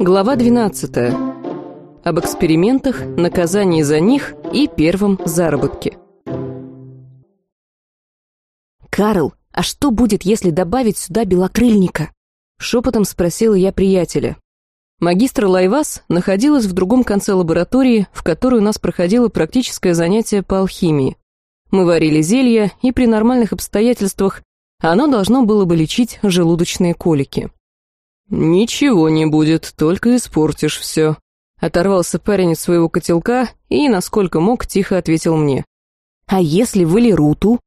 Глава 12. Об экспериментах, наказании за них и первом заработке. «Карл, а что будет, если добавить сюда белокрыльника?» Шепотом спросила я приятеля. Магистр Лайвас находилась в другом конце лаборатории, в которой у нас проходило практическое занятие по алхимии. Мы варили зелье, и при нормальных обстоятельствах оно должно было бы лечить желудочные колики. «Ничего не будет, только испортишь все», — оторвался парень от своего котелка и, насколько мог, тихо ответил мне. «А если валеруту?»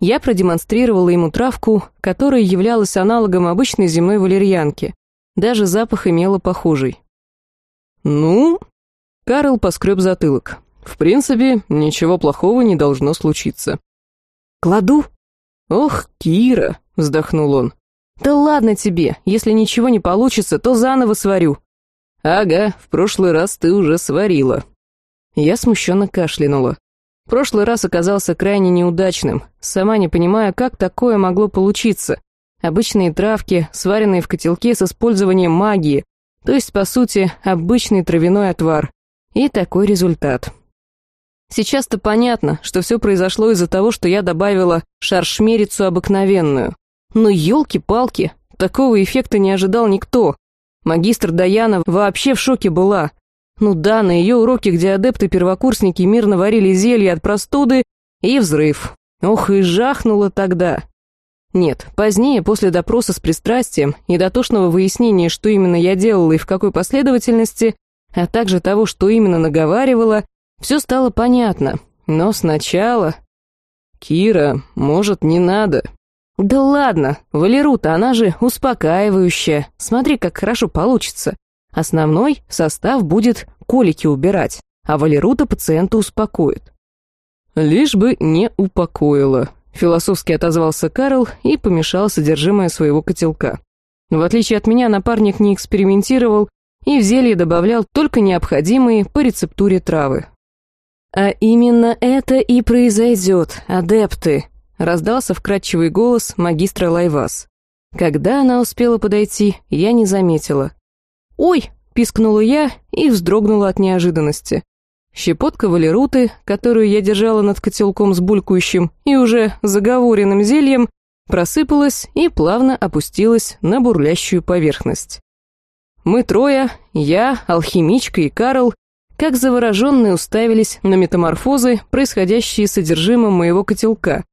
Я продемонстрировала ему травку, которая являлась аналогом обычной земной валерьянки. Даже запах имела похожий. «Ну?» Карл поскреб затылок. «В принципе, ничего плохого не должно случиться». «Кладу?» «Ох, Кира!» — вздохнул он. «Да ладно тебе, если ничего не получится, то заново сварю». «Ага, в прошлый раз ты уже сварила». Я смущенно кашлянула. Прошлый раз оказался крайне неудачным, сама не понимая, как такое могло получиться. Обычные травки, сваренные в котелке с использованием магии, то есть, по сути, обычный травяной отвар. И такой результат. Сейчас-то понятно, что все произошло из-за того, что я добавила шаршмерицу обыкновенную. Но елки-палки, такого эффекта не ожидал никто. Магистр Даяна вообще в шоке была. Ну да, на ее уроке, где адепты-первокурсники мирно варили зелье от простуды, и взрыв. Ох, и жахнуло тогда. Нет, позднее, после допроса с пристрастием и дотошного выяснения, что именно я делала и в какой последовательности, а также того, что именно наговаривала, все стало понятно. Но сначала... «Кира, может, не надо?» «Да ладно, Валерута, она же успокаивающая. Смотри, как хорошо получится. Основной состав будет колики убирать, а Валерута пациента успокоит». «Лишь бы не упокоила», — философски отозвался Карл и помешал содержимое своего котелка. В отличие от меня, напарник не экспериментировал и в зелье добавлял только необходимые по рецептуре травы. «А именно это и произойдет, адепты», раздался вкрадчивый голос магистра Лайвас. Когда она успела подойти, я не заметила. «Ой!» — пискнула я и вздрогнула от неожиданности. Щепотка валеруты, которую я держала над котелком с булькающим и уже заговоренным зельем, просыпалась и плавно опустилась на бурлящую поверхность. Мы трое, я, алхимичка и Карл, как завороженные уставились на метаморфозы, происходящие с содержимым моего котелка,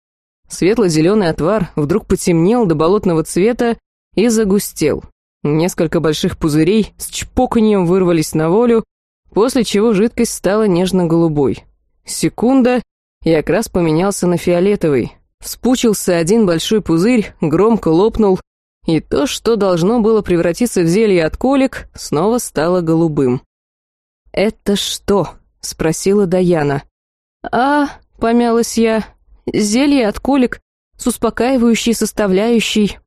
Светло-зеленый отвар вдруг потемнел до болотного цвета и загустел. Несколько больших пузырей с чпоканьем вырвались на волю, после чего жидкость стала нежно-голубой. Секунда, и окрас поменялся на фиолетовый. Вспучился один большой пузырь, громко лопнул, и то, что должно было превратиться в зелье от колик, снова стало голубым. «Это что?» — спросила Даяна. «А...» — помялась я. Зелье от колик с успокаивающей составляющей.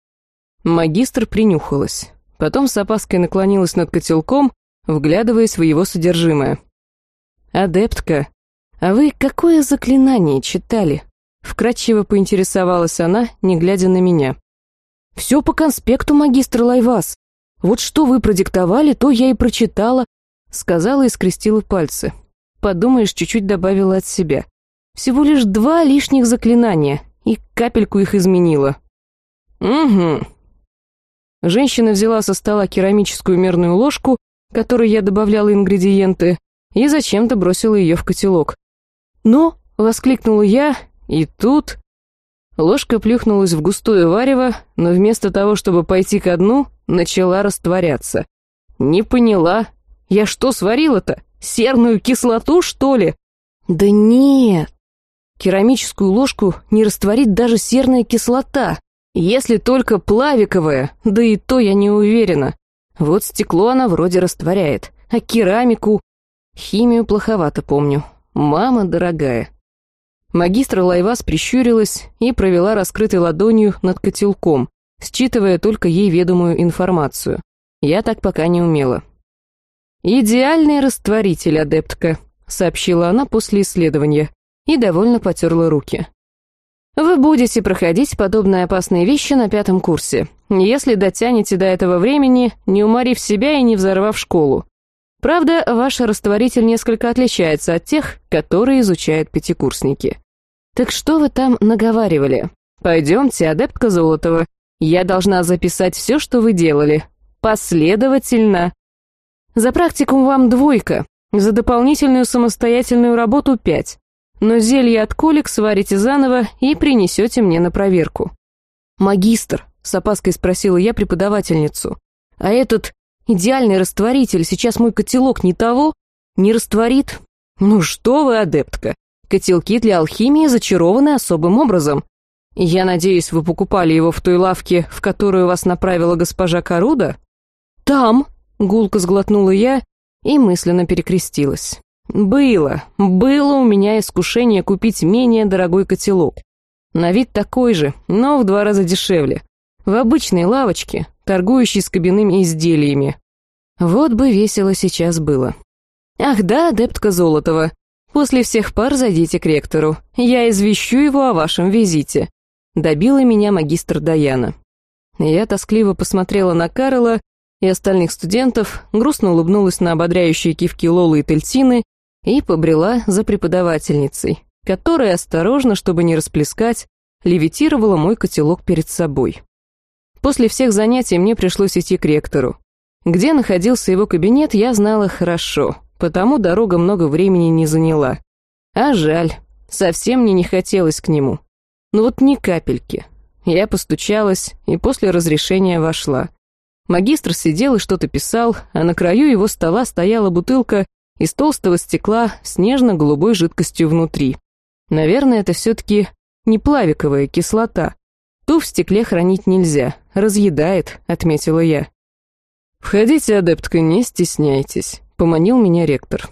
Магистр принюхалась. Потом с опаской наклонилась над котелком, вглядываясь в его содержимое. «Адептка, а вы какое заклинание читали?» Вкратчиво поинтересовалась она, не глядя на меня. «Все по конспекту, магистр Лайвас. Вот что вы продиктовали, то я и прочитала», сказала и скрестила пальцы. Подумаешь, чуть-чуть добавила от себя. Всего лишь два лишних заклинания, и капельку их изменила. Угу. Женщина взяла со стола керамическую мерную ложку, которой я добавляла ингредиенты, и зачем-то бросила ее в котелок. «Но!» — воскликнула я, и тут... Ложка плюхнулась в густое варево, но вместо того, чтобы пойти ко дну, начала растворяться. «Не поняла. Я что сварила-то? Серную кислоту, что ли?» «Да нет!» Керамическую ложку не растворит даже серная кислота, если только плавиковая, да и то я не уверена. Вот стекло она вроде растворяет, а керамику... Химию плоховато помню. Мама дорогая. Магистр Лайвас прищурилась и провела раскрытой ладонью над котелком, считывая только ей ведомую информацию. Я так пока не умела. «Идеальный растворитель, адептка», — сообщила она после исследования и довольно потерла руки. Вы будете проходить подобные опасные вещи на пятом курсе, если дотянете до этого времени, не уморив себя и не взорвав школу. Правда, ваш растворитель несколько отличается от тех, которые изучают пятикурсники. Так что вы там наговаривали? Пойдемте, адептка Золотова. Я должна записать все, что вы делали. Последовательно. За практикум вам двойка, за дополнительную самостоятельную работу пять. Но зелье от колик сварите заново и принесете мне на проверку. «Магистр», — с опаской спросила я преподавательницу, «а этот идеальный растворитель, сейчас мой котелок не того? Не растворит?» «Ну что вы, адептка, котелки для алхимии зачарованы особым образом. Я надеюсь, вы покупали его в той лавке, в которую вас направила госпожа Каруда?» «Там», — гулко сглотнула я и мысленно перекрестилась. Было, было у меня искушение купить менее дорогой котелок. На вид такой же, но в два раза дешевле. В обычной лавочке, торгующей с кабинными изделиями. Вот бы весело сейчас было. Ах да, адептка Золотова. После всех пар зайдите к ректору. Я извещу его о вашем визите. Добила меня магистр Даяна. Я тоскливо посмотрела на Карла и остальных студентов, грустно улыбнулась на ободряющие кивки Лолы и Тельтины и побрела за преподавательницей, которая осторожно, чтобы не расплескать, левитировала мой котелок перед собой. После всех занятий мне пришлось идти к ректору. Где находился его кабинет, я знала хорошо, потому дорога много времени не заняла. А жаль, совсем мне не хотелось к нему. Ну вот ни капельки. Я постучалась и после разрешения вошла. Магистр сидел и что-то писал, а на краю его стола стояла бутылка из толстого стекла с нежно-голубой жидкостью внутри. Наверное, это все-таки не плавиковая кислота. Ту в стекле хранить нельзя, разъедает, отметила я. «Входите, адептка, не стесняйтесь», — поманил меня ректор.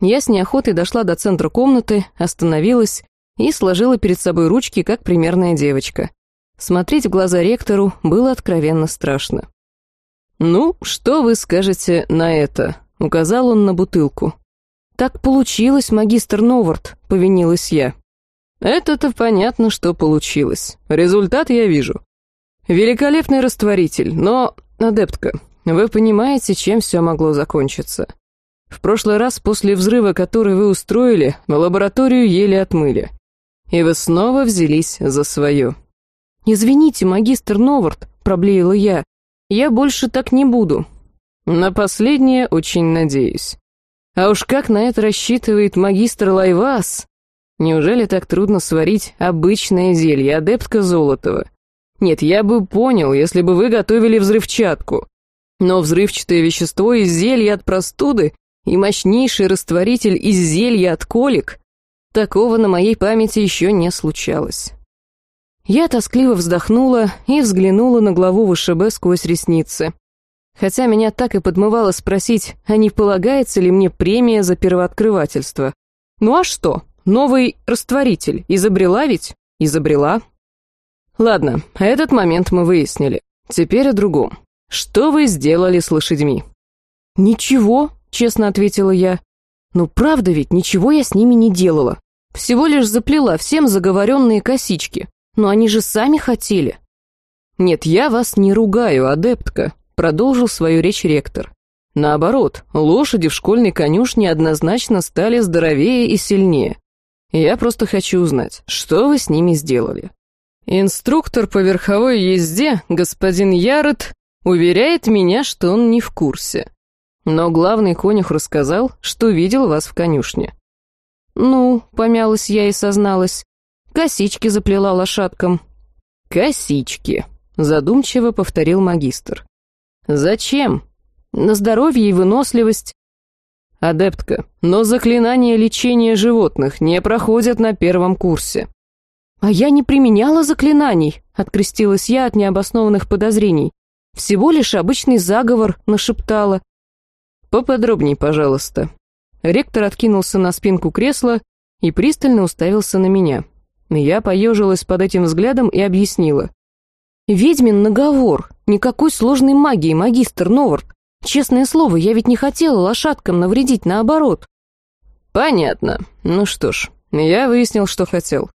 Я с неохотой дошла до центра комнаты, остановилась и сложила перед собой ручки, как примерная девочка. Смотреть в глаза ректору было откровенно страшно. «Ну, что вы скажете на это?» — указал он на бутылку. «Так получилось, магистр Новард», — повинилась я. «Это-то понятно, что получилось. Результат я вижу. Великолепный растворитель, но, адептка, вы понимаете, чем все могло закончиться. В прошлый раз после взрыва, который вы устроили, лабораторию еле отмыли. И вы снова взялись за свое». «Извините, магистр Новард», — проблеяла я, — «я больше так не буду. На последнее очень надеюсь. А уж как на это рассчитывает магистр Лайвас? Неужели так трудно сварить обычное зелье, адептка Золотова? Нет, я бы понял, если бы вы готовили взрывчатку. Но взрывчатое вещество из зелья от простуды и мощнейший растворитель из зелья от колик — такого на моей памяти еще не случалось. Я тоскливо вздохнула и взглянула на главу ВШБ сквозь ресницы хотя меня так и подмывало спросить, а не полагается ли мне премия за первооткрывательство. Ну а что, новый растворитель, изобрела ведь? Изобрела. Ладно, этот момент мы выяснили. Теперь о другом. Что вы сделали с лошадьми? Ничего, честно ответила я. Ну правда ведь, ничего я с ними не делала. Всего лишь заплела всем заговоренные косички. Но они же сами хотели. Нет, я вас не ругаю, адептка, продолжил свою речь ректор. Наоборот, лошади в школьной конюшне однозначно стали здоровее и сильнее. Я просто хочу узнать, что вы с ними сделали. Инструктор по верховой езде, господин Ярод, уверяет меня, что он не в курсе. Но главный конюх рассказал, что видел вас в конюшне. «Ну», — помялась я и созналась, — «косички заплела лошадкам». «Косички», — задумчиво повторил магистр. Зачем? На здоровье и выносливость. Адептка, но заклинания лечения животных не проходят на первом курсе. А я не применяла заклинаний, открестилась я от необоснованных подозрений. Всего лишь обычный заговор нашептала. Поподробней, пожалуйста. Ректор откинулся на спинку кресла и пристально уставился на меня. Я поежилась под этим взглядом и объяснила. «Ведьмин наговор. Никакой сложной магии, магистр Новард. Честное слово, я ведь не хотела лошадкам навредить, наоборот». «Понятно. Ну что ж, я выяснил, что хотел.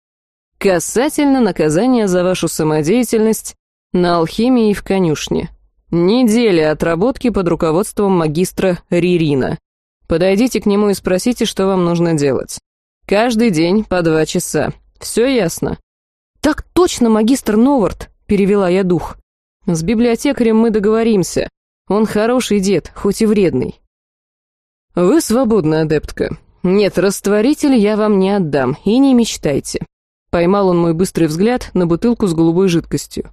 Касательно наказания за вашу самодеятельность на алхимии в конюшне. Неделя отработки под руководством магистра Ририна. Подойдите к нему и спросите, что вам нужно делать. Каждый день по два часа. Все ясно?» «Так точно, магистр Новард», — перевела я дух. «С библиотекарем мы договоримся. Он хороший дед, хоть и вредный». «Вы свободны, адептка. Нет, растворитель я вам не отдам, и не мечтайте». Поймал он мой быстрый взгляд на бутылку с голубой жидкостью.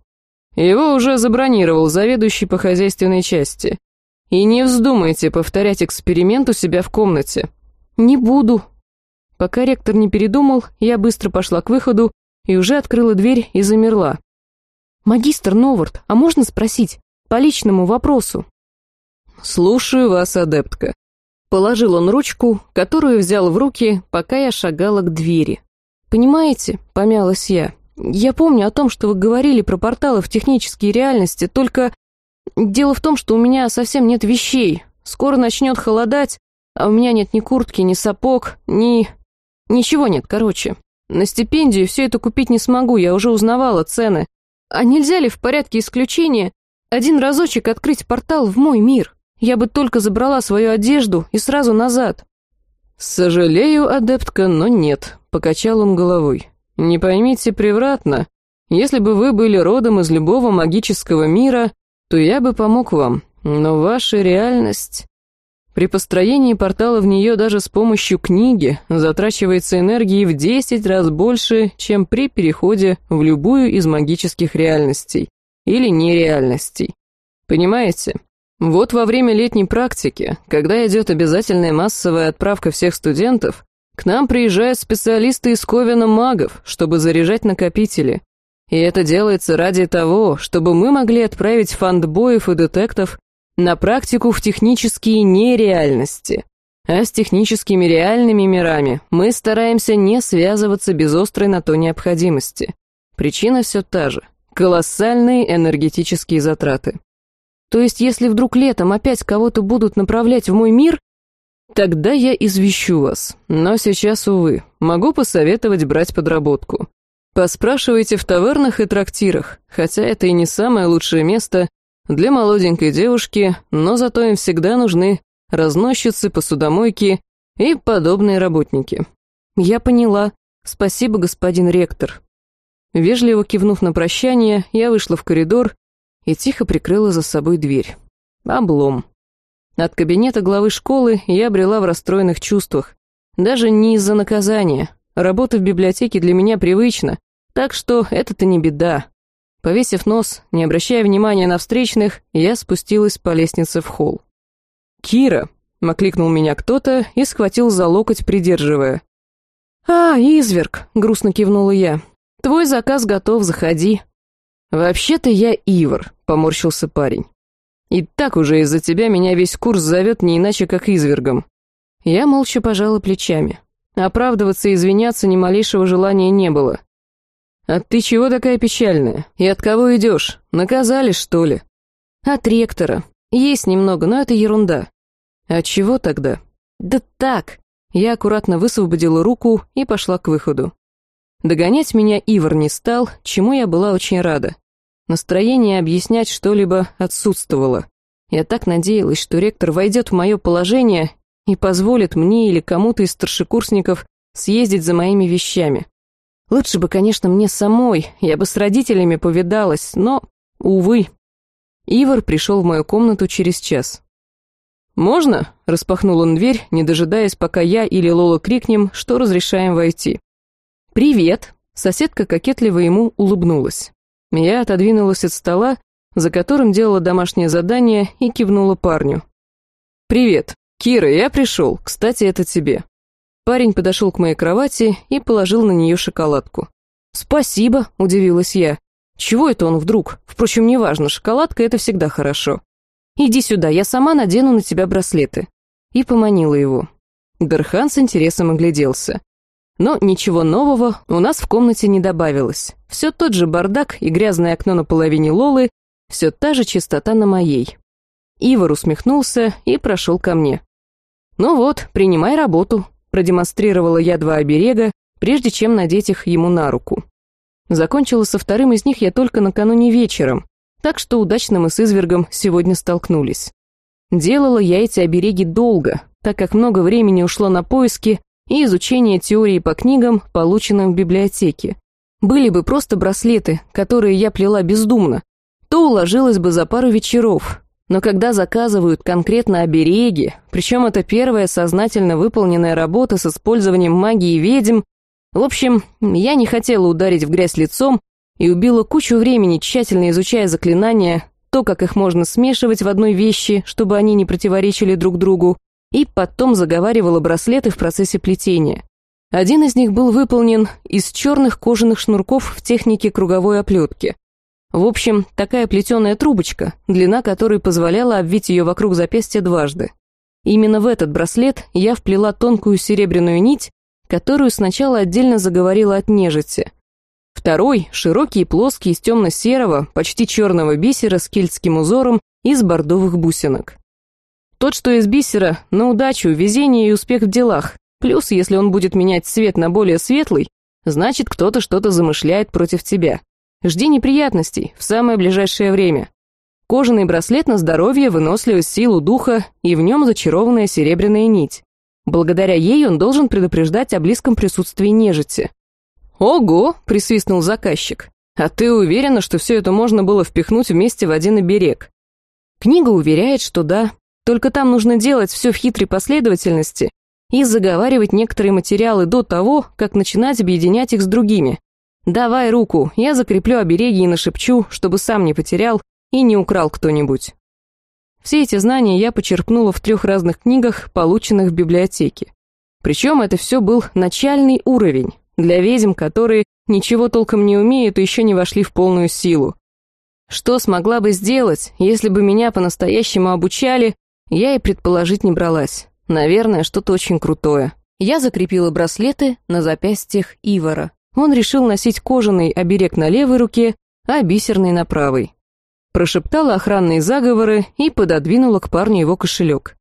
Его уже забронировал заведующий по хозяйственной части. И не вздумайте повторять эксперимент у себя в комнате. Не буду. Пока ректор не передумал, я быстро пошла к выходу и уже открыла дверь и замерла. «Магистр Новард, а можно спросить? По личному вопросу?» «Слушаю вас, адептка». Положил он ручку, которую взял в руки, пока я шагала к двери. «Понимаете?» — помялась я. «Я помню о том, что вы говорили про порталы в технические реальности, только дело в том, что у меня совсем нет вещей. Скоро начнет холодать, а у меня нет ни куртки, ни сапог, ни... Ничего нет, короче. На стипендию все это купить не смогу, я уже узнавала цены. А нельзя ли в порядке исключения один разочек открыть портал в мой мир? Я бы только забрала свою одежду и сразу назад». «Сожалею, адептка, но нет», — покачал он головой. «Не поймите превратно. Если бы вы были родом из любого магического мира, то я бы помог вам, но ваша реальность...» При построении портала в нее даже с помощью книги затрачивается энергии в 10 раз больше, чем при переходе в любую из магических реальностей или нереальностей. Понимаете? Вот во время летней практики, когда идет обязательная массовая отправка всех студентов, к нам приезжают специалисты из Ковена магов, чтобы заряжать накопители. И это делается ради того, чтобы мы могли отправить фандбоев и детектов на практику в технические нереальности. А с техническими реальными мирами мы стараемся не связываться без острой на то необходимости. Причина все та же – колоссальные энергетические затраты. То есть, если вдруг летом опять кого-то будут направлять в мой мир, тогда я извещу вас. Но сейчас, увы, могу посоветовать брать подработку. Поспрашивайте в тавернах и трактирах, хотя это и не самое лучшее место для молоденькой девушки, но зато им всегда нужны разносчицы, посудомойки и подобные работники. Я поняла. Спасибо, господин ректор. Вежливо кивнув на прощание, я вышла в коридор и тихо прикрыла за собой дверь. Облом. От кабинета главы школы я брела в расстроенных чувствах. Даже не из-за наказания. Работа в библиотеке для меня привычна, так что это-то не беда. Повесив нос, не обращая внимания на встречных, я спустилась по лестнице в холл. «Кира!» — окликнул меня кто-то и схватил за локоть, придерживая. «А, изверг!» — грустно кивнула я. «Твой заказ готов, заходи». «Вообще-то я Ивар», — поморщился парень. «И так уже из-за тебя меня весь курс зовет не иначе, как извергом». Я молча пожала плечами. Оправдываться и извиняться ни малейшего желания не было. «А ты чего такая печальная? И от кого идешь? Наказали, что ли?» «От ректора. Есть немного, но это ерунда». «А чего тогда?» «Да так». Я аккуратно высвободила руку и пошла к выходу. Догонять меня Ивар не стал, чему я была очень рада. Настроение объяснять что-либо отсутствовало. Я так надеялась, что ректор войдет в мое положение и позволит мне или кому-то из старшекурсников съездить за моими вещами. Лучше бы, конечно, мне самой, я бы с родителями повидалась, но, увы. Ивар пришел в мою комнату через час. «Можно?» — распахнул он дверь, не дожидаясь, пока я или Лола крикнем, что разрешаем войти. «Привет!» — соседка кокетливо ему улыбнулась. Я отодвинулась от стола, за которым делала домашнее задание, и кивнула парню. «Привет. Кира, я пришел. Кстати, это тебе». Парень подошел к моей кровати и положил на нее шоколадку. «Спасибо», — удивилась я. «Чего это он вдруг? Впрочем, неважно, шоколадка — это всегда хорошо. Иди сюда, я сама надену на тебя браслеты». И поманила его. Дархан с интересом огляделся. Но ничего нового у нас в комнате не добавилось. Все тот же бардак и грязное окно на половине Лолы, все та же чистота на моей. Ивар усмехнулся и прошел ко мне. «Ну вот, принимай работу», — продемонстрировала я два оберега, прежде чем надеть их ему на руку. Закончила со вторым из них я только накануне вечером, так что удачно мы с извергом сегодня столкнулись. Делала я эти обереги долго, так как много времени ушло на поиски и изучение теории по книгам, полученным в библиотеке. Были бы просто браслеты, которые я плела бездумно, то уложилась бы за пару вечеров. Но когда заказывают конкретно обереги, причем это первая сознательно выполненная работа с использованием магии ведьм, в общем, я не хотела ударить в грязь лицом и убила кучу времени, тщательно изучая заклинания, то, как их можно смешивать в одной вещи, чтобы они не противоречили друг другу, и потом заговаривала браслеты в процессе плетения. Один из них был выполнен из черных кожаных шнурков в технике круговой оплетки. В общем, такая плетеная трубочка, длина которой позволяла обвить ее вокруг запястья дважды. Именно в этот браслет я вплела тонкую серебряную нить, которую сначала отдельно заговорила от нежити. Второй, широкий и плоский, из темно-серого, почти черного бисера с кельтским узором из бордовых бусинок. Тот, что из бисера, на удачу, везение и успех в делах. Плюс, если он будет менять цвет на более светлый, значит, кто-то что-то замышляет против тебя. Жди неприятностей в самое ближайшее время. Кожаный браслет на здоровье, выносливость, силу духа и в нем зачарованная серебряная нить. Благодаря ей он должен предупреждать о близком присутствии нежити. «Ого!» — присвистнул заказчик. «А ты уверена, что все это можно было впихнуть вместе в один оберег?» Книга уверяет, что да, только там нужно делать все в хитрой последовательности и заговаривать некоторые материалы до того, как начинать объединять их с другими. «Давай руку, я закреплю обереги и нашепчу, чтобы сам не потерял и не украл кто-нибудь». Все эти знания я почерпнула в трех разных книгах, полученных в библиотеке. Причем это все был начальный уровень, для ведьм, которые ничего толком не умеют и еще не вошли в полную силу. Что смогла бы сделать, если бы меня по-настоящему обучали, я и предположить не бралась. Наверное, что-то очень крутое. Я закрепила браслеты на запястьях Ивара. Он решил носить кожаный оберег на левой руке, а бисерный на правой. Прошептала охранные заговоры и пододвинула к парню его кошелек.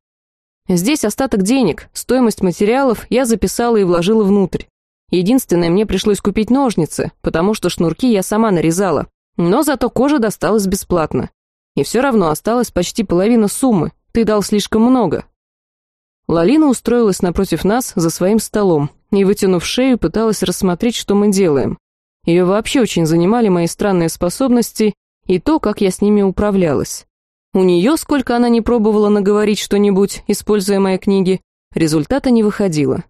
Здесь остаток денег, стоимость материалов я записала и вложила внутрь. Единственное, мне пришлось купить ножницы, потому что шнурки я сама нарезала. Но зато кожа досталась бесплатно. И все равно осталась почти половина суммы, ты дал слишком много». Лалина устроилась напротив нас за своим столом и, вытянув шею, пыталась рассмотреть, что мы делаем. Ее вообще очень занимали мои странные способности и то, как я с ними управлялась. У нее, сколько она не пробовала наговорить что-нибудь, используя мои книги, результата не выходило.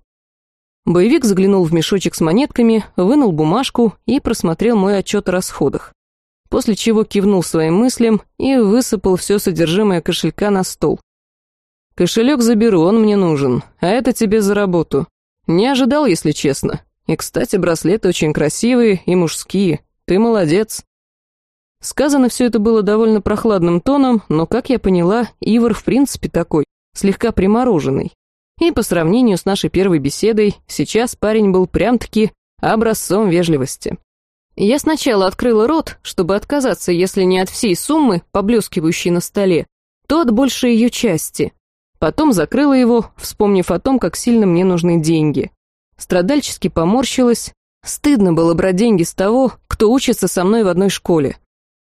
Боевик заглянул в мешочек с монетками, вынул бумажку и просмотрел мой отчет о расходах после чего кивнул своим мыслям и высыпал все содержимое кошелька на стол. «Кошелек заберу, он мне нужен, а это тебе за работу. Не ожидал, если честно. И, кстати, браслеты очень красивые и мужские. Ты молодец». Сказано все это было довольно прохладным тоном, но, как я поняла, Ивар в принципе такой, слегка примороженный. И по сравнению с нашей первой беседой, сейчас парень был прям-таки образцом вежливости. Я сначала открыла рот, чтобы отказаться, если не от всей суммы, поблескивающей на столе, то от большей ее части. Потом закрыла его, вспомнив о том, как сильно мне нужны деньги. Страдальчески поморщилась. Стыдно было брать деньги с того, кто учится со мной в одной школе.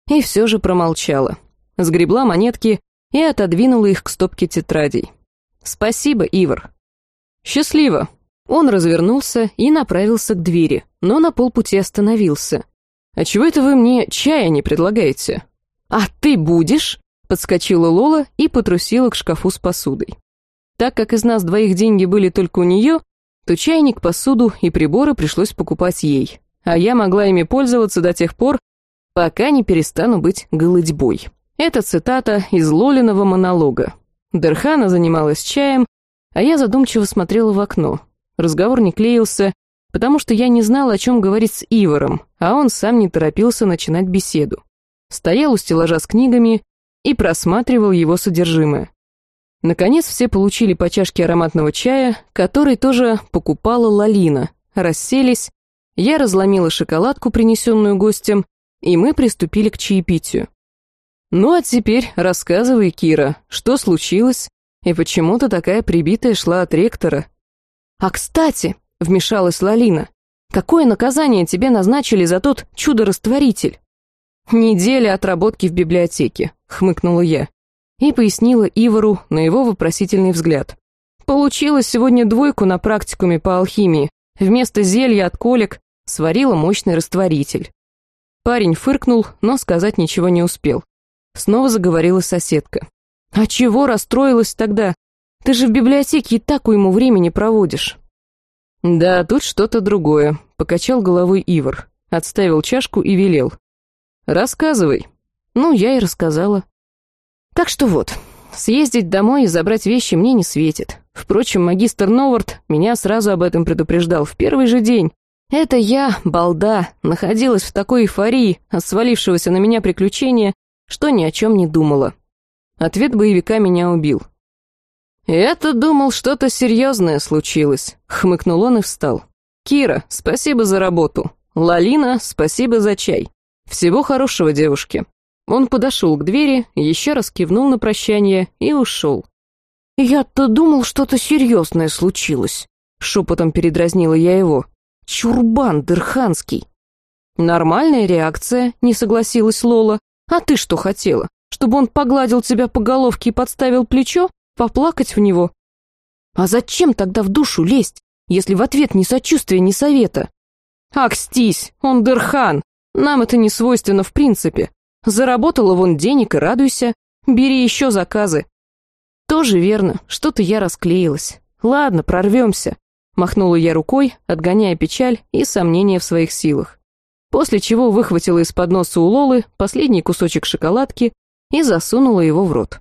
И все же промолчала. Сгребла монетки и отодвинула их к стопке тетрадей. «Спасибо, Ивар». «Счастливо», он развернулся и направился к двери, но на полпути остановился. «А чего это вы мне чая не предлагаете?» «А ты будешь?» — подскочила Лола и потрусила к шкафу с посудой. Так как из нас двоих деньги были только у нее, то чайник, посуду и приборы пришлось покупать ей, а я могла ими пользоваться до тех пор, пока не перестану быть голодьбой. Это цитата из Лолиного монолога. Дерхана занималась чаем, а я задумчиво смотрела в окно, Разговор не клеился, потому что я не знала, о чем говорить с Ивором, а он сам не торопился начинать беседу. Стоял у стеллажа с книгами и просматривал его содержимое. Наконец все получили по чашке ароматного чая, который тоже покупала Лалина, расселись, я разломила шоколадку, принесенную гостем, и мы приступили к чаепитию. «Ну а теперь рассказывай, Кира, что случилось и почему ты такая прибитая шла от ректора?» «А кстати», — вмешалась Лалина, Какое наказание тебе назначили за тот чудо-растворитель?» «Неделя отработки в библиотеке», — хмыкнула я. И пояснила Ивару на его вопросительный взгляд. Получила сегодня двойку на практикуме по алхимии. Вместо зелья от колик сварила мощный растворитель. Парень фыркнул, но сказать ничего не успел. Снова заговорила соседка. «А чего расстроилась тогда? Ты же в библиотеке и так уйму времени проводишь». «Да, тут что-то другое», — покачал головой Ивар, отставил чашку и велел. «Рассказывай». Ну, я и рассказала. Так что вот, съездить домой и забрать вещи мне не светит. Впрочем, магистр Новард меня сразу об этом предупреждал в первый же день. Это я, балда, находилась в такой эйфории от свалившегося на меня приключения, что ни о чем не думала. Ответ боевика меня убил. «Это думал, что-то серьезное случилось», — хмыкнул он и встал. «Кира, спасибо за работу. Лалина, спасибо за чай. Всего хорошего, девушки». Он подошел к двери, еще раз кивнул на прощание и ушел. «Я-то думал, что-то серьезное случилось», — шепотом передразнила я его. «Чурбан Дырханский». «Нормальная реакция», — не согласилась Лола. «А ты что хотела? Чтобы он погладил тебя по головке и подставил плечо? Поплакать в него?» «А зачем тогда в душу лезть, если в ответ ни сочувствия, ни совета?» «Акстись, он Дырхан. Нам это не свойственно в принципе. Заработала вон денег и радуйся. Бери еще заказы. Тоже верно, что-то я расклеилась. Ладно, прорвемся. Махнула я рукой, отгоняя печаль и сомнения в своих силах. После чего выхватила из-под носа у Лолы последний кусочек шоколадки и засунула его в рот.